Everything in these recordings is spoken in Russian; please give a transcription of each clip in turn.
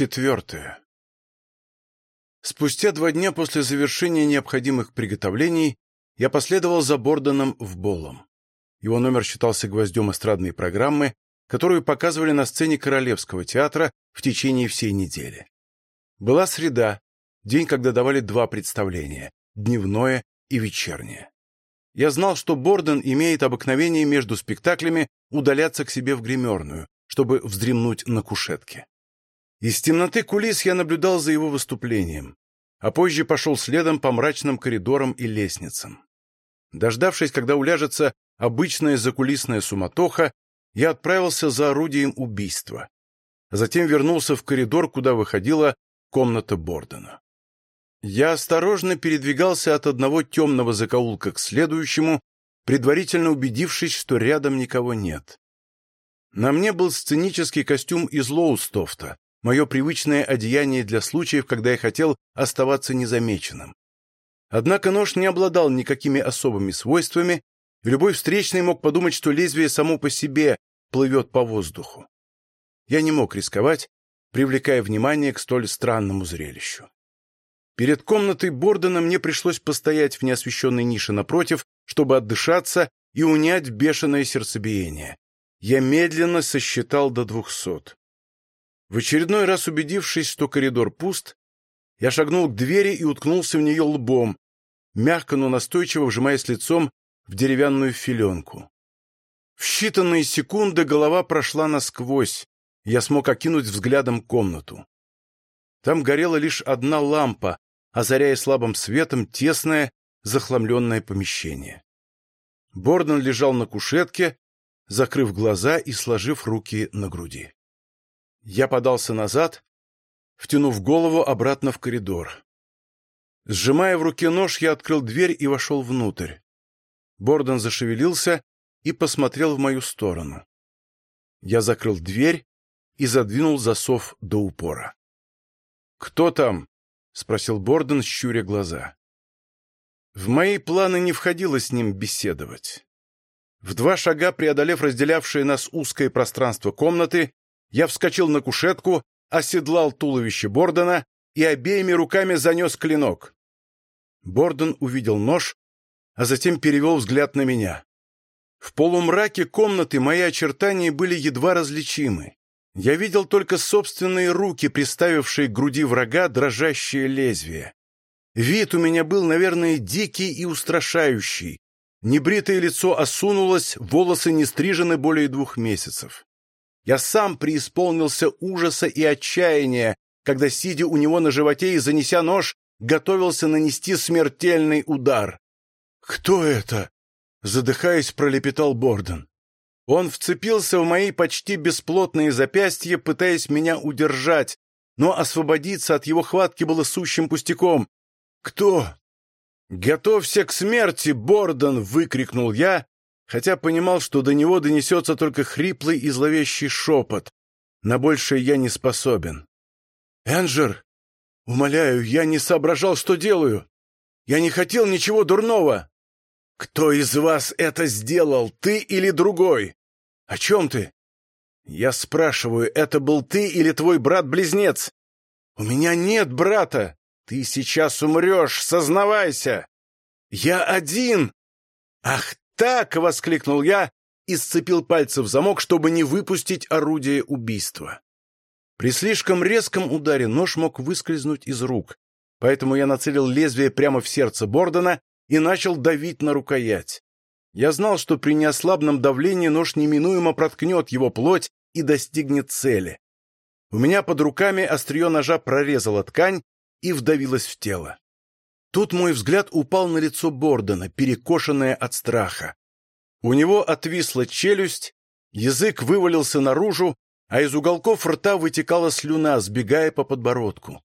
Четвертое. Спустя два дня после завершения необходимых приготовлений я последовал за Бордоном в Болом. Его номер считался гвоздем эстрадной программы, которую показывали на сцене Королевского театра в течение всей недели. Была среда, день, когда давали два представления – дневное и вечернее. Я знал, что Борден имеет обыкновение между спектаклями удаляться к себе в гримерную, чтобы вздремнуть на кушетке. Из темноты кулис я наблюдал за его выступлением, а позже пошел следом по мрачным коридорам и лестницам. Дождавшись, когда уляжется обычная закулисная суматоха, я отправился за орудием убийства. Затем вернулся в коридор, куда выходила комната Бордена. Я осторожно передвигался от одного темного закоулка к следующему, предварительно убедившись, что рядом никого нет. На мне был сценический костюм из Лоустофта, мое привычное одеяние для случаев, когда я хотел оставаться незамеченным. Однако нож не обладал никакими особыми свойствами, и любой встречный мог подумать, что лезвие само по себе плывет по воздуху. Я не мог рисковать, привлекая внимание к столь странному зрелищу. Перед комнатой Бордена мне пришлось постоять в неосвещенной нише напротив, чтобы отдышаться и унять бешеное сердцебиение. Я медленно сосчитал до двухсот. В очередной раз убедившись, что коридор пуст, я шагнул к двери и уткнулся в нее лбом, мягко, но настойчиво вжимаясь лицом в деревянную филенку. В считанные секунды голова прошла насквозь, я смог окинуть взглядом комнату. Там горела лишь одна лампа, озаряя слабым светом тесное, захламленное помещение. Борден лежал на кушетке, закрыв глаза и сложив руки на груди. Я подался назад, втянув голову обратно в коридор. Сжимая в руке нож, я открыл дверь и вошел внутрь. Борден зашевелился и посмотрел в мою сторону. Я закрыл дверь и задвинул засов до упора. «Кто там?» — спросил Борден, щуря глаза. В мои планы не входило с ним беседовать. В два шага преодолев разделявшее нас узкое пространство комнаты, я вскочил на кушетку, оседлал туловище Бордена и обеими руками занес клинок. Борден увидел нож, а затем перевел взгляд на меня. В полумраке комнаты мои очертания были едва различимы. Я видел только собственные руки, приставившие к груди врага дрожащее лезвие. Вид у меня был, наверное, дикий и устрашающий. Небритое лицо осунулось, волосы не стрижены более двух месяцев. Я сам преисполнился ужаса и отчаяния, когда, сидя у него на животе и занеся нож, готовился нанести смертельный удар. «Кто это?» — задыхаясь, пролепетал Борден. Он вцепился в мои почти бесплотные запястья, пытаясь меня удержать, но освободиться от его хватки было сущим пустяком. «Кто?» «Готовься к смерти, Борден!» — выкрикнул я, хотя понимал, что до него донесется только хриплый и зловещий шепот. На большее я не способен. «Энджер, умоляю, я не соображал, что делаю. Я не хотел ничего дурного». «Кто из вас это сделал, ты или другой? О чем ты?» «Я спрашиваю, это был ты или твой брат-близнец?» «У меня нет брата. Ты сейчас умрешь, сознавайся!» «Я один!» «Ах так!» — воскликнул я и сцепил пальцы в замок, чтобы не выпустить орудие убийства. При слишком резком ударе нож мог выскользнуть из рук, поэтому я нацелил лезвие прямо в сердце Бордена и начал давить на рукоять. Я знал, что при неослабном давлении нож неминуемо проткнет его плоть и достигнет цели. У меня под руками острие ножа прорезало ткань и вдавилось в тело. Тут мой взгляд упал на лицо Бордена, перекошенное от страха. У него отвисла челюсть, язык вывалился наружу, а из уголков рта вытекала слюна, сбегая по подбородку.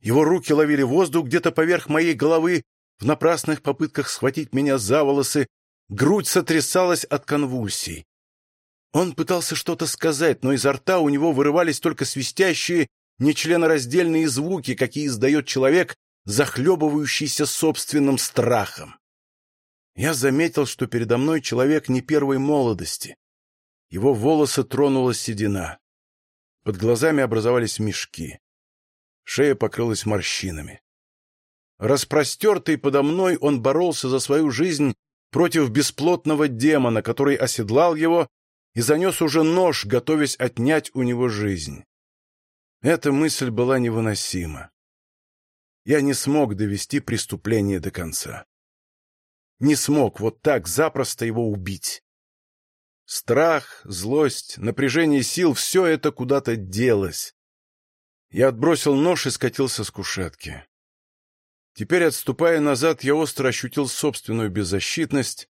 Его руки ловили воздух где-то поверх моей головы в напрасных попытках схватить меня за волосы, грудь сотрясалась от конвульсий. Он пытался что-то сказать, но изо рта у него вырывались только свистящие, нечленораздельные звуки, какие издает человек, захлебывающийся собственным страхом. Я заметил, что передо мной человек не первой молодости. Его волосы тронула седина. Под глазами образовались мешки. Шея покрылась морщинами. Распростертый подо мной, он боролся за свою жизнь против бесплотного демона, который оседлал его и занес уже нож, готовясь отнять у него жизнь. Эта мысль была невыносима. Я не смог довести преступление до конца. Не смог вот так запросто его убить. Страх, злость, напряжение сил — все это куда-то делось. Я отбросил нож и скатился с кушетки. Теперь, отступая назад, я остро ощутил собственную беззащитность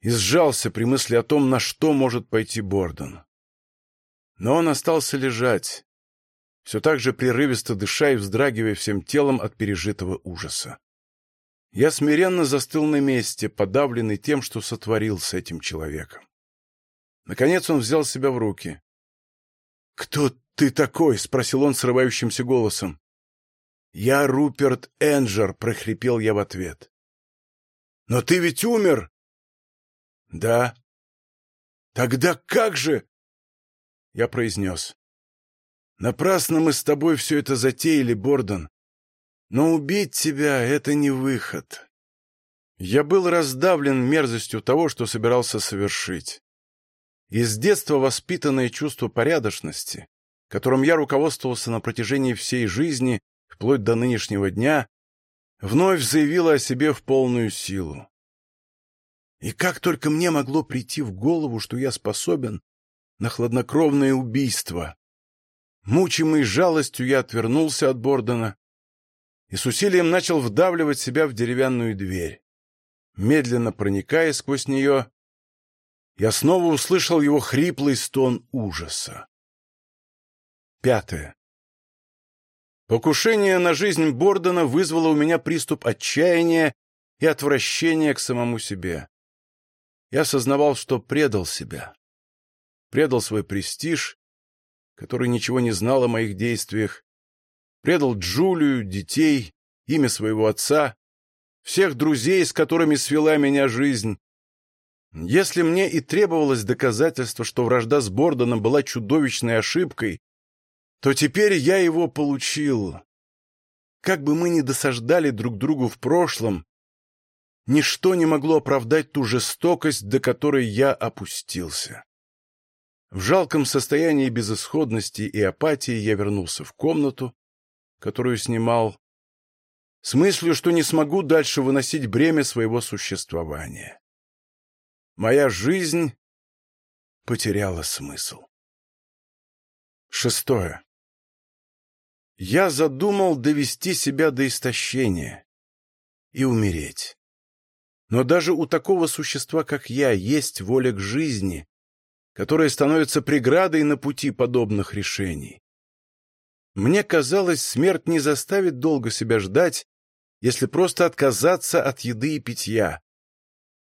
и сжался при мысли о том, на что может пойти Бордон. Но он остался лежать, все так же прерывисто дыша и вздрагивая всем телом от пережитого ужаса. Я смиренно застыл на месте, подавленный тем, что сотворил с этим человеком. Наконец он взял себя в руки. «Кто ты такой?» — спросил он срывающимся голосом. «Я Руперт Энджер», — прохрипел я в ответ. «Но ты ведь умер!» «Да». «Тогда как же?» Я произнес. «Напрасно мы с тобой все это затеяли, Бордон. Но убить тебя — это не выход». Я был раздавлен мерзостью того, что собирался совершить. Из детства воспитанное чувство порядочности, которым я руководствовался на протяжении всей жизни, вплоть до нынешнего дня, вновь заявило о себе в полную силу. И как только мне могло прийти в голову, что я способен на хладнокровное убийство. Мучимый жалостью я отвернулся от Бордона и с усилием начал вдавливать себя в деревянную дверь. Медленно проникая сквозь нее, я снова услышал его хриплый стон ужаса. Пятое. Покушение на жизнь Бордона вызвало у меня приступ отчаяния и отвращения к самому себе. Я осознавал, что предал себя. Предал свой престиж, который ничего не знал о моих действиях, предал Джулию, детей, имя своего отца, всех друзей, с которыми свела меня жизнь, если мне и требовалось доказательство, что вражда с Бордоном была чудовищной ошибкой, то теперь я его получил. Как бы мы ни досаждали друг другу в прошлом, ничто не могло оправдать ту жестокость, до которой я опустился. В жалком состоянии безысходности и апатии я вернулся в комнату, которую снимал, с мыслью, что не смогу дальше выносить бремя своего существования. Моя жизнь потеряла смысл. Шестое. Я задумал довести себя до истощения и умереть. Но даже у такого существа, как я, есть воля к жизни, которая становится преградой на пути подобных решений. Мне казалось, смерть не заставит долго себя ждать, если просто отказаться от еды и питья.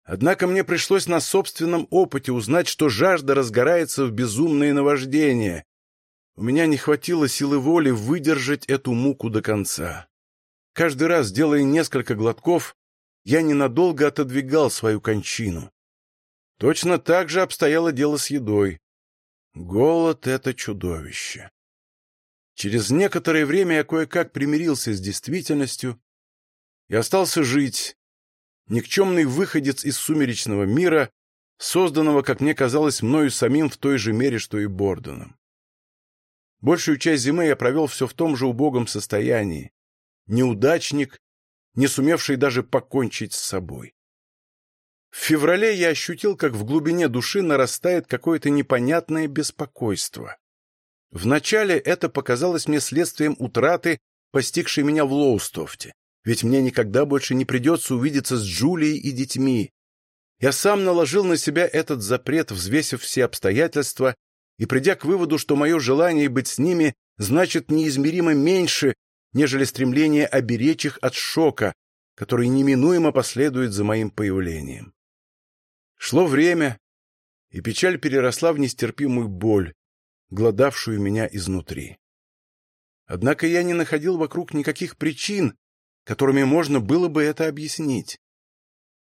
Однако мне пришлось на собственном опыте узнать, что жажда разгорается в безумное наваждение. У меня не хватило силы воли выдержать эту муку до конца. Каждый раз, делая несколько глотков, я ненадолго отодвигал свою кончину. Точно так же обстояло дело с едой. Голод — это чудовище. Через некоторое время я кое-как примирился с действительностью и остался жить, никчемный выходец из сумеречного мира, созданного, как мне казалось, мною самим в той же мере, что и Бордоном. Большую часть зимы я провел все в том же убогом состоянии. Неудачник, не сумевший даже покончить с собой. В феврале я ощутил, как в глубине души нарастает какое-то непонятное беспокойство. Вначале это показалось мне следствием утраты, постигшей меня в Лоустофте ведь мне никогда больше не придется увидеться с Джулией и детьми. Я сам наложил на себя этот запрет, взвесив все обстоятельства, и придя к выводу, что мое желание быть с ними значит неизмеримо меньше, нежели стремление оберечь их от шока, который неминуемо последует за моим появлением. Шло время, и печаль переросла в нестерпимую боль, гладавшую меня изнутри. Однако я не находил вокруг никаких причин, которыми можно было бы это объяснить.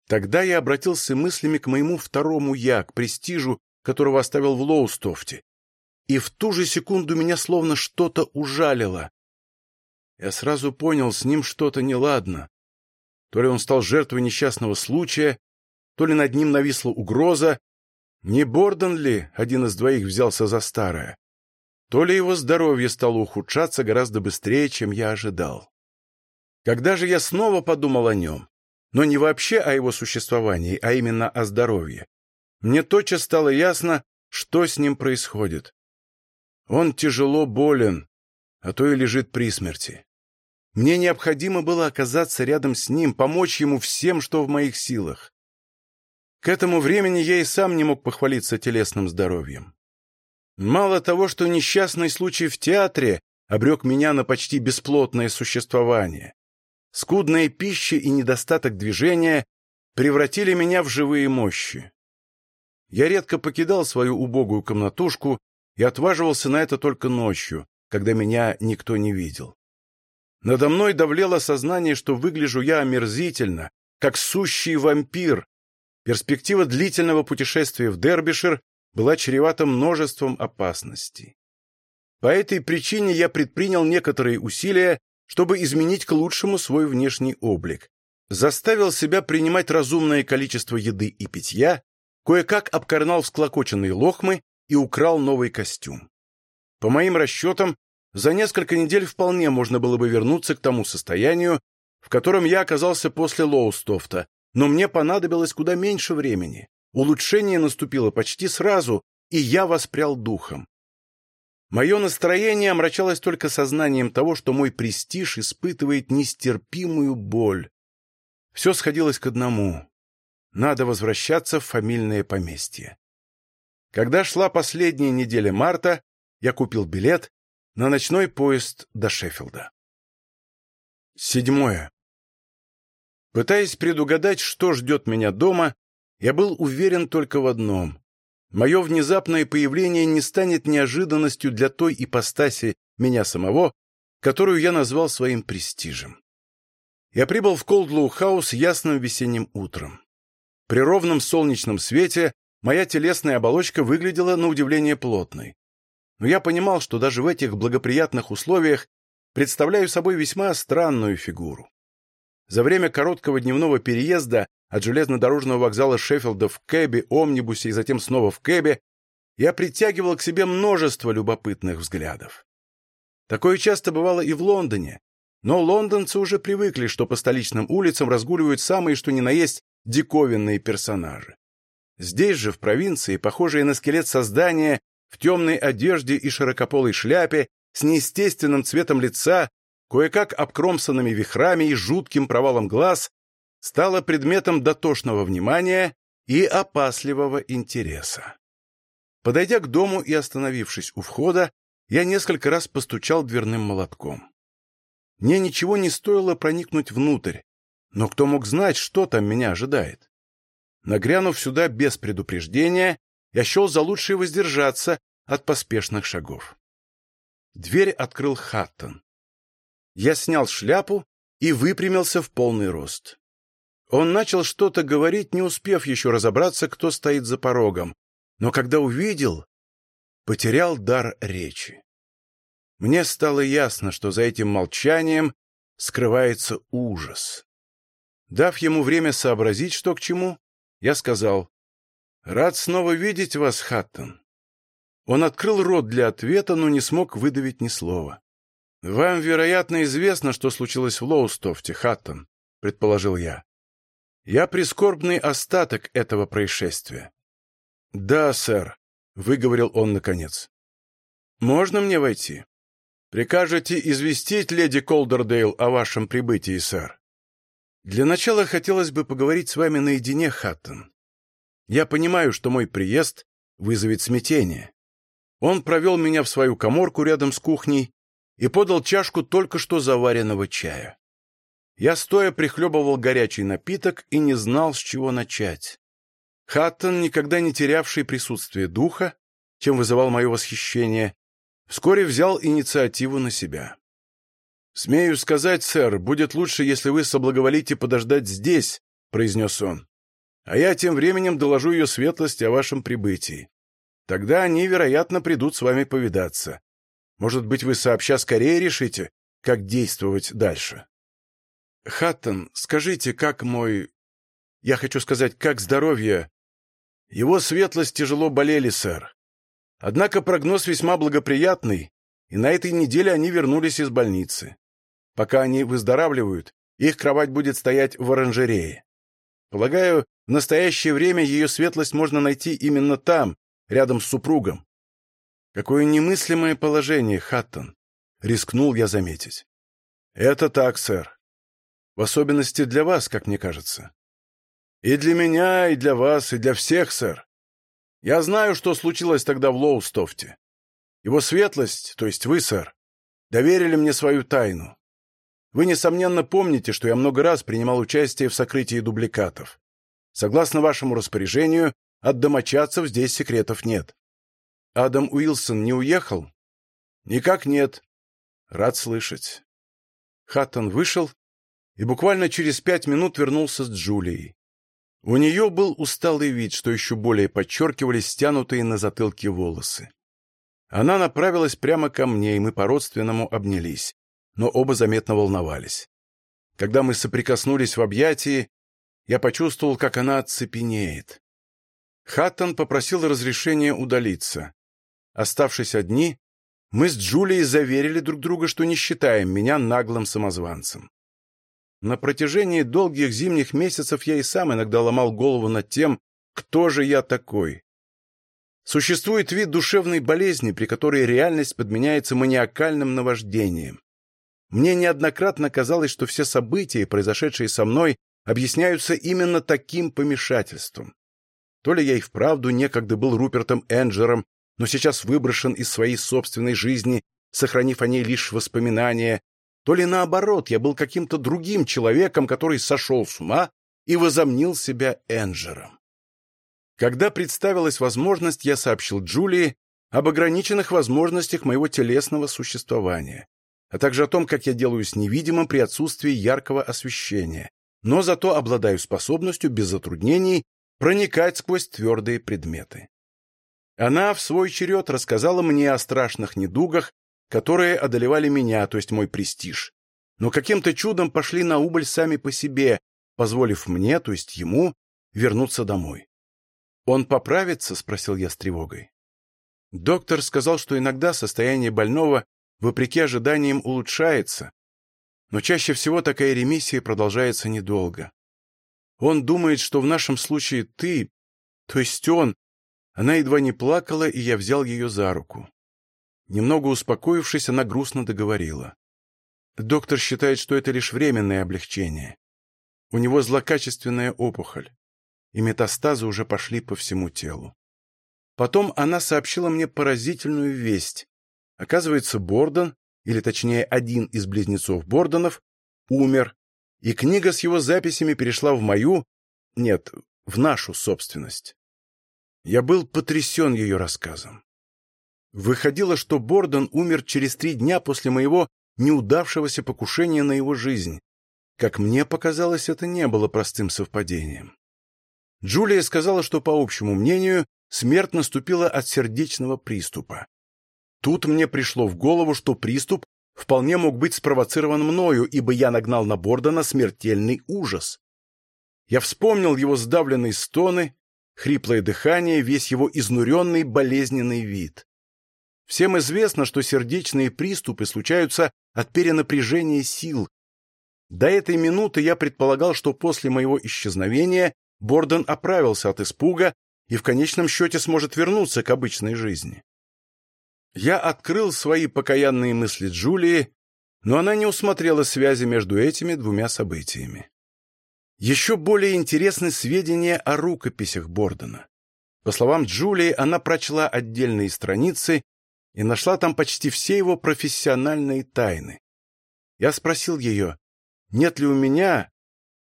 Тогда я обратился мыслями к моему второму «я», к престижу, которого оставил в Лоустофте, и в ту же секунду меня словно что-то ужалило. Я сразу понял, с ним что-то неладно. То ли он стал жертвой несчастного случая, то ли над ним нависла угроза. Не Борден ли один из двоих взялся за старое? То ли его здоровье стало ухудшаться гораздо быстрее, чем я ожидал. Когда же я снова подумал о нем, но не вообще о его существовании, а именно о здоровье, мне тотчас стало ясно, что с ним происходит. Он тяжело болен, а то и лежит при смерти. Мне необходимо было оказаться рядом с ним, помочь ему всем, что в моих силах. К этому времени я и сам не мог похвалиться телесным здоровьем. Мало того, что несчастный случай в театре обрек меня на почти бесплотное существование, скудная пища и недостаток движения превратили меня в живые мощи. Я редко покидал свою убогую комнатушку и отваживался на это только ночью, когда меня никто не видел. Надо мной давлело сознание, что выгляжу я омерзительно, как сущий вампир. Перспектива длительного путешествия в Дербишир была чревата множеством опасностей. По этой причине я предпринял некоторые усилия, чтобы изменить к лучшему свой внешний облик. Заставил себя принимать разумное количество еды и питья, кое-как обкорнал всклокоченные лохмы и украл новый костюм. По моим расчетам, за несколько недель вполне можно было бы вернуться к тому состоянию, в котором я оказался после Лоустофта, но мне понадобилось куда меньше времени. Улучшение наступило почти сразу, и я воспрял духом. Мое настроение омрачалось только сознанием того, что мой престиж испытывает нестерпимую боль. Все сходилось к одному. Надо возвращаться в фамильное поместье. Когда шла последняя неделя марта, я купил билет на ночной поезд до Шеффилда. Седьмое. Пытаясь предугадать, что ждет меня дома, я был уверен только в одном. Мое внезапное появление не станет неожиданностью для той ипостаси меня самого, которую я назвал своим престижем. Я прибыл в Колдлоу-хаус ясным весенним утром. При ровном солнечном свете моя телесная оболочка выглядела на удивление плотной но я понимал, что даже в этих благоприятных условиях представляю собой весьма странную фигуру. За время короткого дневного переезда от железнодорожного вокзала Шеффилда в кэбе, омнибусе и затем снова в кэбе я притягивал к себе множество любопытных взглядов. Такое часто бывало и в Лондоне, но лондонцы уже привыкли, что по столичным улицам разгуливают самые что ни на есть диковинные персонажи. Здесь же, в провинции, похожие на скелет создания, в темной одежде и широкополой шляпе, с неестественным цветом лица, кое-как обкромсанными вихрами и жутким провалом глаз, стала предметом дотошного внимания и опасливого интереса. Подойдя к дому и остановившись у входа, я несколько раз постучал дверным молотком. Мне ничего не стоило проникнуть внутрь, но кто мог знать, что там меня ожидает? Нагрянув сюда без предупреждения, я счел за лучшее воздержаться от поспешных шагов. Дверь открыл Хаттон. Я снял шляпу и выпрямился в полный рост. Он начал что-то говорить, не успев еще разобраться, кто стоит за порогом, но когда увидел, потерял дар речи. Мне стало ясно, что за этим молчанием скрывается ужас. Дав ему время сообразить, что к чему, я сказал, «Рад снова видеть вас, Хаттон». Он открыл рот для ответа, но не смог выдавить ни слова. «Вам, вероятно, известно, что случилось в Лоустофте, Хаттон», — предположил я. «Я прискорбный остаток этого происшествия». «Да, сэр», — выговорил он наконец. «Можно мне войти? Прикажете известить леди Колдердейл о вашем прибытии, сэр?» «Для начала хотелось бы поговорить с вами наедине, Хаттон. Я понимаю, что мой приезд вызовет смятение. Он провел меня в свою коморку рядом с кухней и подал чашку только что заваренного чая. Я стоя прихлебывал горячий напиток и не знал, с чего начать. Хаттон, никогда не терявший присутствие духа, чем вызывал мое восхищение, вскоре взял инициативу на себя. «Смею сказать, сэр, будет лучше, если вы соблаговолите подождать здесь», — произнес он а я тем временем доложу ее светлости о вашем прибытии. Тогда они, вероятно, придут с вами повидаться. Может быть, вы сообща скорее решите, как действовать дальше. Хаттон, скажите, как мой... Я хочу сказать, как здоровье... Его светлость тяжело болели, сэр. Однако прогноз весьма благоприятный, и на этой неделе они вернулись из больницы. Пока они выздоравливают, их кровать будет стоять в оранжерее. Полагаю, в настоящее время ее светлость можно найти именно там, рядом с супругом. Какое немыслимое положение, Хаттон, рискнул я заметить. Это так, сэр. В особенности для вас, как мне кажется. И для меня, и для вас, и для всех, сэр. Я знаю, что случилось тогда в Лоустофте. Его светлость, то есть вы, сэр, доверили мне свою тайну. Вы, несомненно, помните, что я много раз принимал участие в сокрытии дубликатов. Согласно вашему распоряжению, от домочадцев здесь секретов нет. Адам Уилсон не уехал? Никак нет. Рад слышать. Хаттон вышел и буквально через пять минут вернулся с Джулией. У нее был усталый вид, что еще более подчеркивали стянутые на затылке волосы. Она направилась прямо ко мне, и мы по-родственному обнялись но оба заметно волновались. Когда мы соприкоснулись в объятии, я почувствовал, как она оцепенеет. Хаттон попросил разрешения удалиться. Оставшись одни, мы с Джулией заверили друг друга, что не считаем меня наглым самозванцем. На протяжении долгих зимних месяцев я и сам иногда ломал голову над тем, кто же я такой. Существует вид душевной болезни, при которой реальность подменяется маниакальным наваждением. Мне неоднократно казалось, что все события, произошедшие со мной, объясняются именно таким помешательством. То ли я и вправду некогда был Рупертом Энджером, но сейчас выброшен из своей собственной жизни, сохранив о ней лишь воспоминания, то ли наоборот, я был каким-то другим человеком, который сошел с ума и возомнил себя Энджером. Когда представилась возможность, я сообщил Джулии об ограниченных возможностях моего телесного существования а также о том, как я делаюсь невидимым при отсутствии яркого освещения, но зато обладаю способностью без затруднений проникать сквозь твердые предметы. Она в свой черед рассказала мне о страшных недугах, которые одолевали меня, то есть мой престиж, но каким-то чудом пошли на убыль сами по себе, позволив мне, то есть ему, вернуться домой. «Он поправится?» — спросил я с тревогой. Доктор сказал, что иногда состояние больного вопреки ожиданиям, улучшается, но чаще всего такая ремиссия продолжается недолго. Он думает, что в нашем случае ты, то есть он, она едва не плакала, и я взял ее за руку. Немного успокоившись, она грустно договорила. Доктор считает, что это лишь временное облегчение. У него злокачественная опухоль, и метастазы уже пошли по всему телу. Потом она сообщила мне поразительную весть. Оказывается, Бордон, или точнее один из близнецов Бордонов, умер, и книга с его записями перешла в мою, нет, в нашу собственность. Я был потрясен ее рассказом. Выходило, что Бордон умер через три дня после моего неудавшегося покушения на его жизнь. Как мне показалось, это не было простым совпадением. Джулия сказала, что, по общему мнению, смерть наступила от сердечного приступа. Тут мне пришло в голову, что приступ вполне мог быть спровоцирован мною, ибо я нагнал на Бордона смертельный ужас. Я вспомнил его сдавленные стоны, хриплое дыхание, весь его изнуренный болезненный вид. Всем известно, что сердечные приступы случаются от перенапряжения сил. До этой минуты я предполагал, что после моего исчезновения Бордон оправился от испуга и в конечном счете сможет вернуться к обычной жизни. Я открыл свои покаянные мысли Джулии, но она не усмотрела связи между этими двумя событиями. Еще более интересны сведения о рукописях Бордона. По словам Джулии, она прочла отдельные страницы и нашла там почти все его профессиональные тайны. Я спросил ее, нет ли у меня,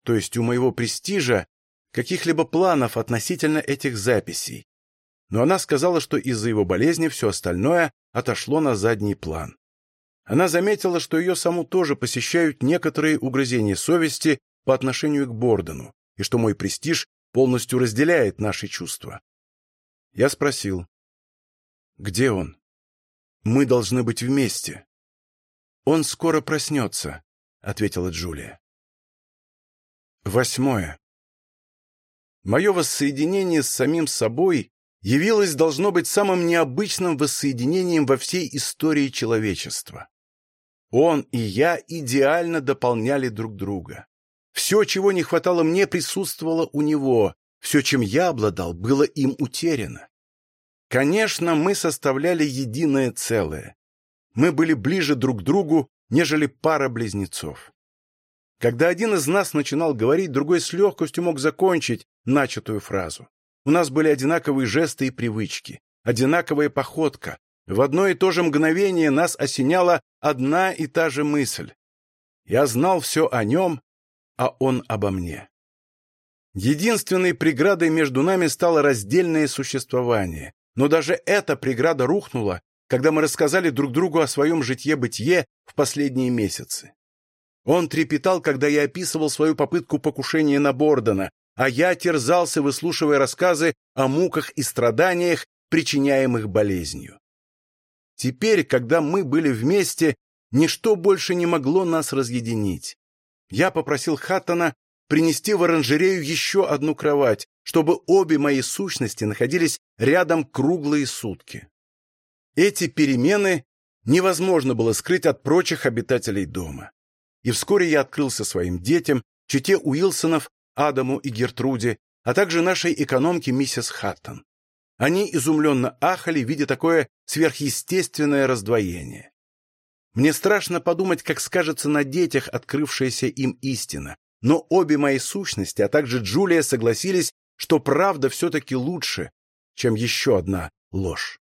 то есть у моего престижа, каких-либо планов относительно этих записей, но она сказала, что из-за его болезни все остальное отошло на задний план. Она заметила, что ее саму тоже посещают некоторые угрызения совести по отношению к Бордону, и что мой престиж полностью разделяет наши чувства. Я спросил, Где он? Мы должны быть вместе. Он скоро проснется, ответила Джулия. Восьмое. Мое воссоединение с самим собой явилось, должно быть, самым необычным воссоединением во всей истории человечества. Он и я идеально дополняли друг друга. Все, чего не хватало мне, присутствовало у него. Все, чем я обладал, было им утеряно. Конечно, мы составляли единое целое. Мы были ближе друг к другу, нежели пара близнецов. Когда один из нас начинал говорить, другой с легкостью мог закончить начатую фразу. У нас были одинаковые жесты и привычки, одинаковая походка. В одно и то же мгновение нас осеняла одна и та же мысль. Я знал все о нем, а он обо мне. Единственной преградой между нами стало раздельное существование, но даже эта преграда рухнула, когда мы рассказали друг другу о своем житье-бытие в последние месяцы. Он трепетал, когда я описывал свою попытку покушения на Бордона, а я терзался, выслушивая рассказы о муках и страданиях, причиняемых болезнью. Теперь, когда мы были вместе, ничто больше не могло нас разъединить. Я попросил Хаттона принести в оранжерею еще одну кровать, чтобы обе мои сущности находились рядом круглые сутки. Эти перемены невозможно было скрыть от прочих обитателей дома. И вскоре я открылся своим детям, чете Уилсонов, Адаму и Гертруде, а также нашей экономке миссис Хаттон. Они изумленно ахали, видя такое сверхъестественное раздвоение. Мне страшно подумать, как скажется на детях открывшаяся им истина, но обе мои сущности, а также Джулия согласились, что правда все-таки лучше, чем еще одна ложь.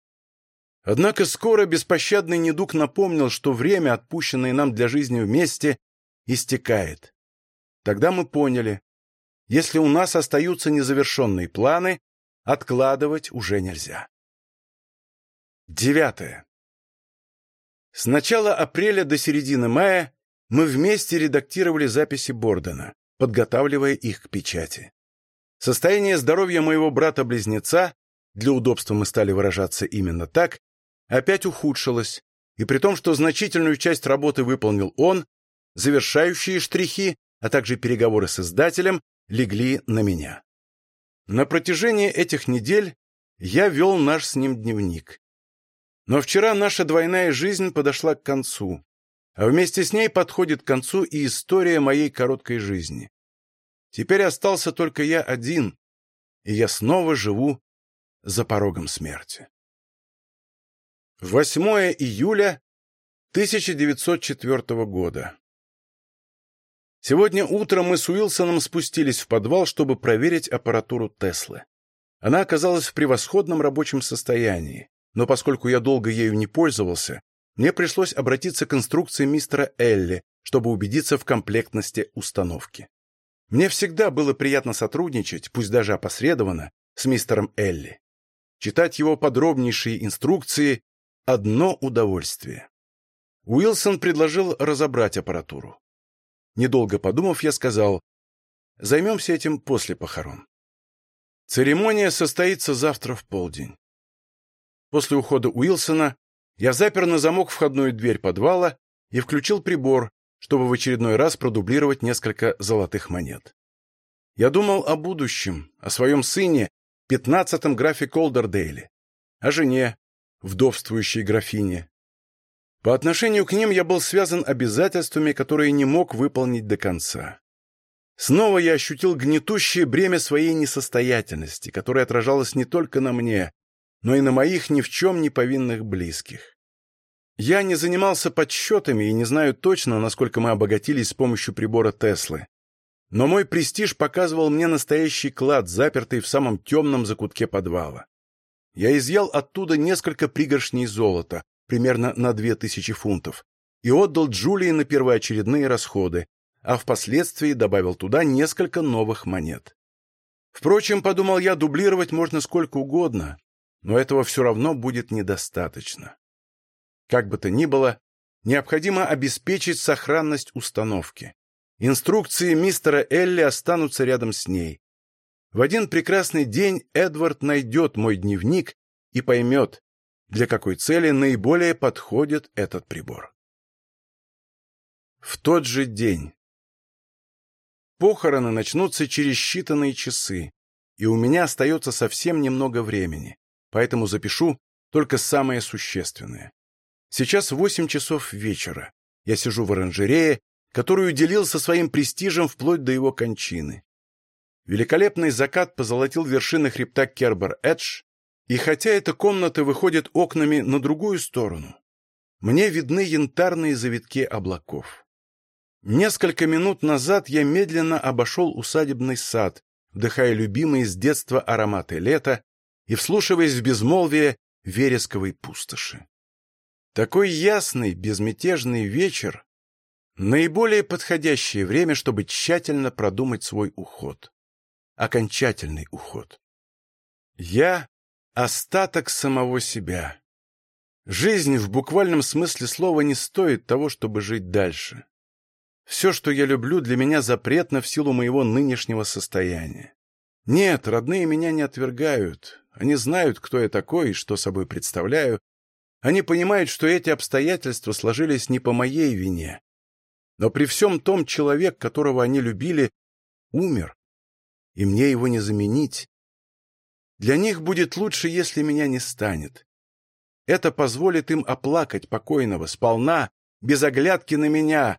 Однако скоро беспощадный недуг напомнил, что время, отпущенное нам для жизни вместе, истекает. Тогда мы поняли, если у нас остаются незавершенные планы, откладывать уже нельзя. Девятое. С начала апреля до середины мая мы вместе редактировали записи Бордена, подготавливая их к печати. Состояние здоровья моего брата-близнеца, для удобства мы стали выражаться именно так, опять ухудшилось, и при том, что значительную часть работы выполнил он, завершающие штрихи, а также переговоры с издателем, легли на меня. На протяжении этих недель я вел наш с ним дневник. Но вчера наша двойная жизнь подошла к концу, а вместе с ней подходит к концу и история моей короткой жизни. Теперь остался только я один, и я снова живу за порогом смерти. 8 июля 1904 года. Сегодня утром мы с Уилсоном спустились в подвал, чтобы проверить аппаратуру Теслы. Она оказалась в превосходном рабочем состоянии, но поскольку я долго ею не пользовался, мне пришлось обратиться к инструкции мистера Элли, чтобы убедиться в комплектности установки. Мне всегда было приятно сотрудничать, пусть даже опосредованно, с мистером Элли. Читать его подробнейшие инструкции – одно удовольствие. Уилсон предложил разобрать аппаратуру. Недолго подумав, я сказал, займемся этим после похорон. Церемония состоится завтра в полдень. После ухода Уилсона я запер на замок входную дверь подвала и включил прибор, чтобы в очередной раз продублировать несколько золотых монет. Я думал о будущем, о своем сыне, пятнадцатом графе Колдердейле, о жене, вдовствующей графине. По отношению к ним я был связан обязательствами, которые не мог выполнить до конца. Снова я ощутил гнетущее бремя своей несостоятельности, которое отражалось не только на мне, но и на моих ни в чем не повинных близких. Я не занимался подсчетами и не знаю точно, насколько мы обогатились с помощью прибора Теслы. Но мой престиж показывал мне настоящий клад, запертый в самом темном закутке подвала. Я изъял оттуда несколько пригоршней золота, примерно на две тысячи фунтов, и отдал Джулии на первоочередные расходы, а впоследствии добавил туда несколько новых монет. Впрочем, подумал я, дублировать можно сколько угодно, но этого все равно будет недостаточно. Как бы то ни было, необходимо обеспечить сохранность установки. Инструкции мистера Элли останутся рядом с ней. В один прекрасный день Эдвард найдет мой дневник и поймет, для какой цели наиболее подходит этот прибор. В тот же день. Похороны начнутся через считанные часы, и у меня остается совсем немного времени, поэтому запишу только самое существенное. Сейчас восемь часов вечера. Я сижу в оранжерее, которую делил со своим престижем вплоть до его кончины. Великолепный закат позолотил вершины хребта Кербер-Эдж, и хотя эта комната выходит окнами на другую сторону, мне видны янтарные завитки облаков. Несколько минут назад я медленно обошел усадебный сад, вдыхая любимые с детства ароматы лета и вслушиваясь в безмолвие вересковой пустоши. Такой ясный, безмятежный вечер — наиболее подходящее время, чтобы тщательно продумать свой уход. Окончательный уход. Я — остаток самого себя. Жизнь в буквальном смысле слова не стоит того, чтобы жить дальше. Все, что я люблю, для меня запретно в силу моего нынешнего состояния. Нет, родные меня не отвергают. Они знают, кто я такой и что собой представляю. Они понимают, что эти обстоятельства сложились не по моей вине. Но при всем том человек, которого они любили, умер, и мне его не заменить. Для них будет лучше, если меня не станет. Это позволит им оплакать покойного сполна, без оглядки на меня,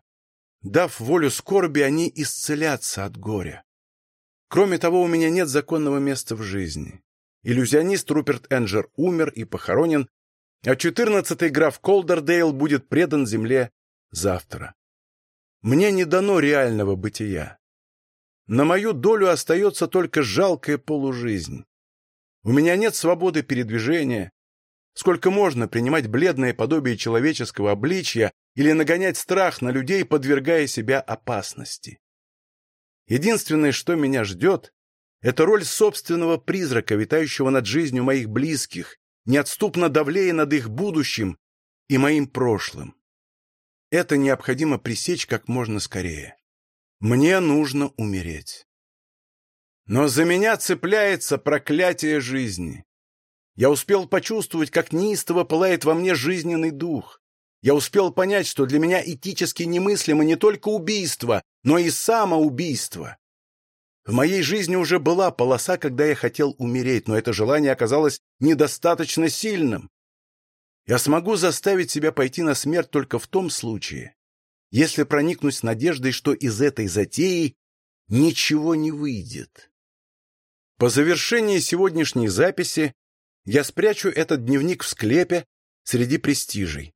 Дав волю скорби, они исцелятся от горя. Кроме того, у меня нет законного места в жизни. Иллюзионист Руперт Энджер умер и похоронен, а четырнадцатый граф Колдердейл будет предан земле завтра. Мне не дано реального бытия. На мою долю остается только жалкая полужизнь. У меня нет свободы передвижения. Сколько можно принимать бледное подобие человеческого обличья, или нагонять страх на людей, подвергая себя опасности. Единственное, что меня ждет, это роль собственного призрака, витающего над жизнью моих близких, неотступно давлея над их будущим и моим прошлым. Это необходимо пресечь как можно скорее. Мне нужно умереть. Но за меня цепляется проклятие жизни. Я успел почувствовать, как неистово пылает во мне жизненный дух. Я успел понять, что для меня этически немыслимо не только убийство, но и самоубийство. В моей жизни уже была полоса, когда я хотел умереть, но это желание оказалось недостаточно сильным. Я смогу заставить себя пойти на смерть только в том случае, если проникнусь надеждой, что из этой затеи ничего не выйдет. По завершении сегодняшней записи я спрячу этот дневник в склепе среди престижей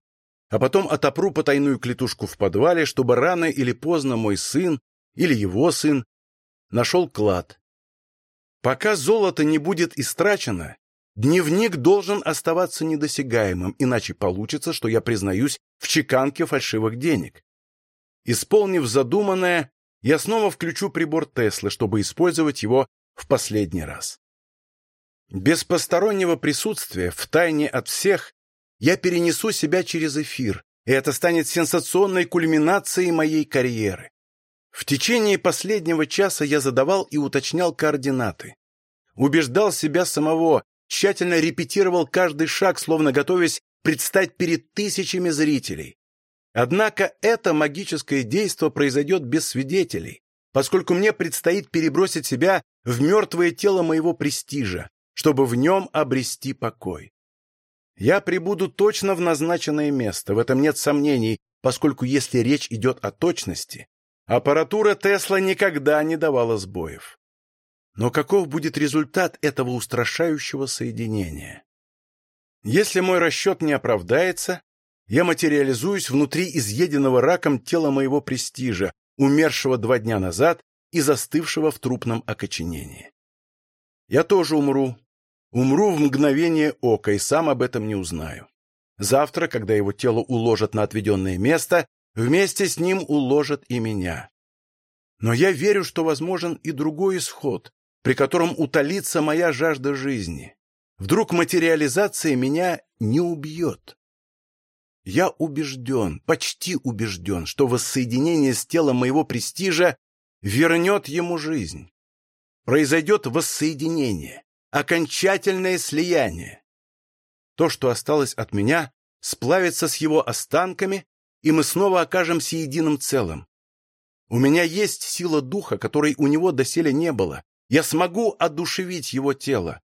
а потом отопру потайную клетушку в подвале, чтобы рано или поздно мой сын или его сын нашел клад. Пока золото не будет истрачено, дневник должен оставаться недосягаемым, иначе получится, что я признаюсь в чеканке фальшивых денег. Исполнив задуманное, я снова включу прибор Теслы, чтобы использовать его в последний раз. Без постороннего присутствия, в тайне от всех, я перенесу себя через эфир, и это станет сенсационной кульминацией моей карьеры. В течение последнего часа я задавал и уточнял координаты. Убеждал себя самого, тщательно репетировал каждый шаг, словно готовясь предстать перед тысячами зрителей. Однако это магическое действо произойдет без свидетелей, поскольку мне предстоит перебросить себя в мертвое тело моего престижа, чтобы в нем обрести покой. Я прибуду точно в назначенное место, в этом нет сомнений, поскольку если речь идет о точности, аппаратура Тесла никогда не давала сбоев. Но каков будет результат этого устрашающего соединения? Если мой расчет не оправдается, я материализуюсь внутри изъеденного раком тела моего престижа, умершего два дня назад и застывшего в трупном окоченении. Я тоже умру, Умру в мгновение ока и сам об этом не узнаю. Завтра, когда его тело уложат на отведенное место, вместе с ним уложат и меня. Но я верю, что возможен и другой исход, при котором утолится моя жажда жизни. Вдруг материализация меня не убьет. Я убежден, почти убежден, что воссоединение с телом моего престижа вернет ему жизнь. Произойдет воссоединение окончательное слияние. то, что осталось от меня, сплавится с его останками, и мы снова окажемся единым целым. У меня есть сила духа, которой у него доселе не было. Я смогу одушевить его тело.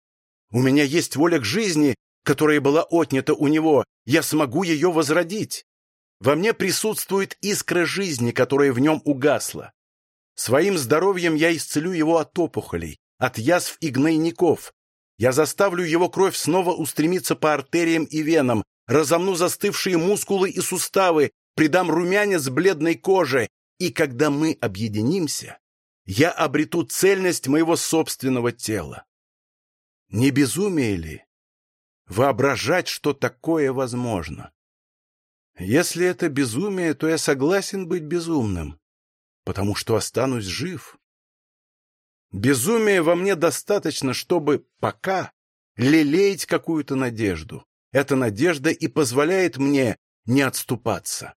У меня есть воля к жизни, которая была отнята у него. Я смогу ее возродить. Во мне присутствует искра жизни, которая в нем угасла. Своим здоровьем я исцелю его от опухолей, от язв и гнойников. Я заставлю его кровь снова устремиться по артериям и венам, разомну застывшие мускулы и суставы, придам румянец бледной коже, и когда мы объединимся, я обрету цельность моего собственного тела. Не безумие ли воображать, что такое возможно? Если это безумие, то я согласен быть безумным, потому что останусь жив. Безумия во мне достаточно, чтобы пока лелеять какую-то надежду. Эта надежда и позволяет мне не отступаться.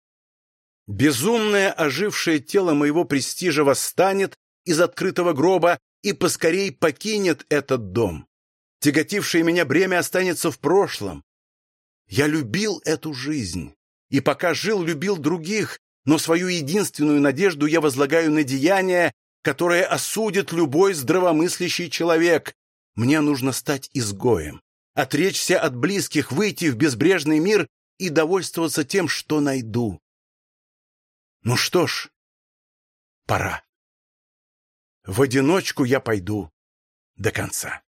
Безумное ожившее тело моего престижа восстанет из открытого гроба и поскорей покинет этот дом. Тяготившее меня бремя останется в прошлом. Я любил эту жизнь, и пока жил, любил других, но свою единственную надежду я возлагаю на деяние, которое осудит любой здравомыслящий человек. Мне нужно стать изгоем, отречься от близких, выйти в безбрежный мир и довольствоваться тем, что найду. Ну что ж, пора. В одиночку я пойду до конца.